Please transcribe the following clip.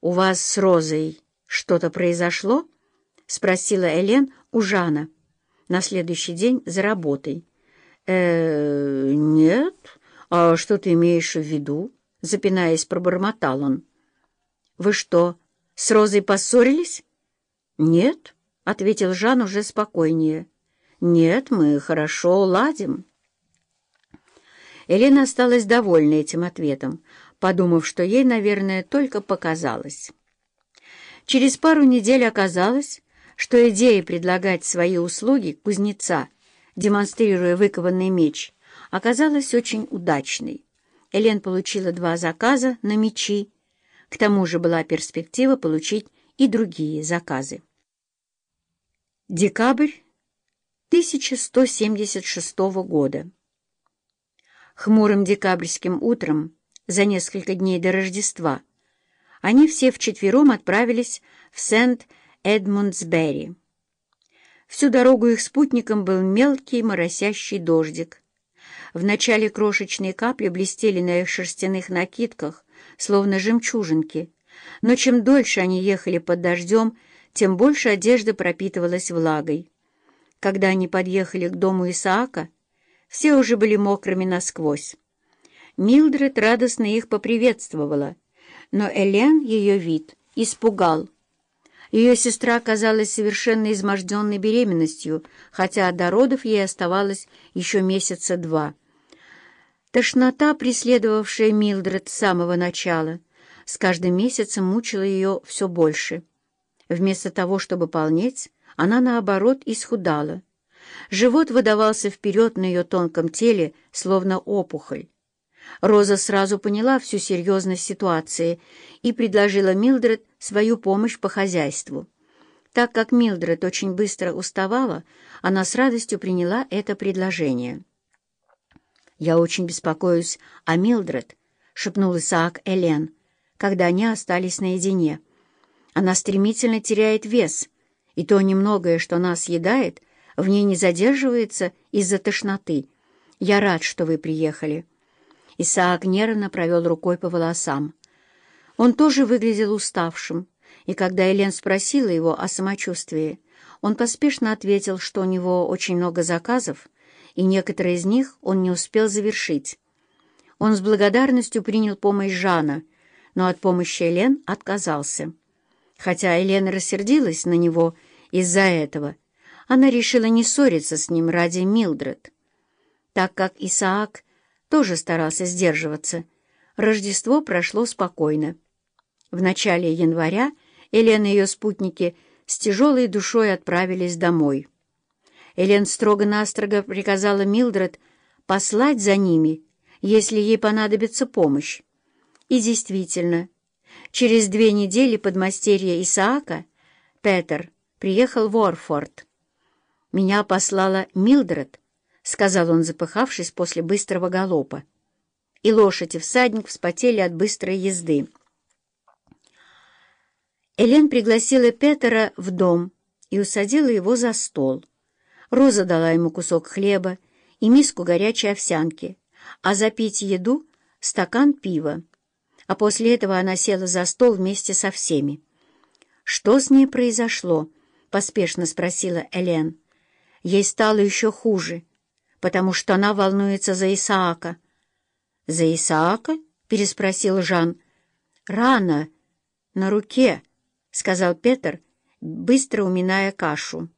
«У вас с Розой что-то произошло?» — спросила Элен у Жана на следующий день за работой. э нет. А что ты имеешь в виду?» — запинаясь, пробормотал он. «Вы что, с Розой поссорились?» «Нет», — ответил Жан уже спокойнее. «Нет, мы хорошо ладим». Елена осталась довольна этим ответом, подумав, что ей, наверное, только показалось. Через пару недель оказалось, что идея предлагать свои услуги кузнеца, демонстрируя выкованный меч, оказалась очень удачной. Элен получила два заказа на мечи, к тому же была перспектива получить и другие заказы. Декабрь 1176 года. Хмурым декабрьским утром, за несколько дней до Рождества, они все вчетвером отправились в Сент-Эдмундсбери. Всю дорогу их спутником был мелкий моросящий дождик. Вначале крошечные капли блестели на их шерстяных накидках, словно жемчужинки, но чем дольше они ехали под дождем, тем больше одежда пропитывалась влагой. Когда они подъехали к дому Исаака, все уже были мокрыми насквозь. Милдред радостно их поприветствовала, но Элен ее вид испугал. Ее сестра оказалась совершенно изможденной беременностью, хотя до родов ей оставалось еще месяца два. Тошнота, преследовавшая Милдред с самого начала, с каждым месяцем мучила ее все больше. Вместо того, чтобы полнеть, она, наоборот, исхудала. Живот выдавался вперед на ее тонком теле, словно опухоль. Роза сразу поняла всю серьезность ситуации и предложила Милдред свою помощь по хозяйству. Так как Милдред очень быстро уставала, она с радостью приняла это предложение. «Я очень беспокоюсь о Милдред», — шепнул Исаак Элен, когда они остались наедине. «Она стремительно теряет вес, и то немногое, что она съедает, в ней не задерживается из-за тошноты. Я рад, что вы приехали». Исаак нервно провел рукой по волосам. Он тоже выглядел уставшим, и когда Элен спросила его о самочувствии, он поспешно ответил, что у него очень много заказов, и некоторые из них он не успел завершить. Он с благодарностью принял помощь Жана, но от помощи Элен отказался. Хотя Елена рассердилась на него из-за этого, она решила не ссориться с ним ради Милдред. Так как Исаак тоже старался сдерживаться, Рождество прошло спокойно. В начале января Елена и ее спутники с тяжелой душой отправились домой. Элен строго-настрого приказала Милдред послать за ними, если ей понадобится помощь. И действительно, через две недели подмастерье Исаака, Петер, приехал в Орфорд. «Меня послала Милдред», — сказал он, запыхавшись после быстрого галопа. И лошадь и всадник вспотели от быстрой езды. Элен пригласила Петера в дом и усадила его за стол. Роза дала ему кусок хлеба и миску горячей овсянки, а запить еду — стакан пива. А после этого она села за стол вместе со всеми. «Что с ней произошло?» — поспешно спросила Элен. Ей стало еще хуже, потому что она волнуется за Исаака. «За Исаака?» — переспросил Жан. «Рана на руке», — сказал Петр, быстро уминая кашу.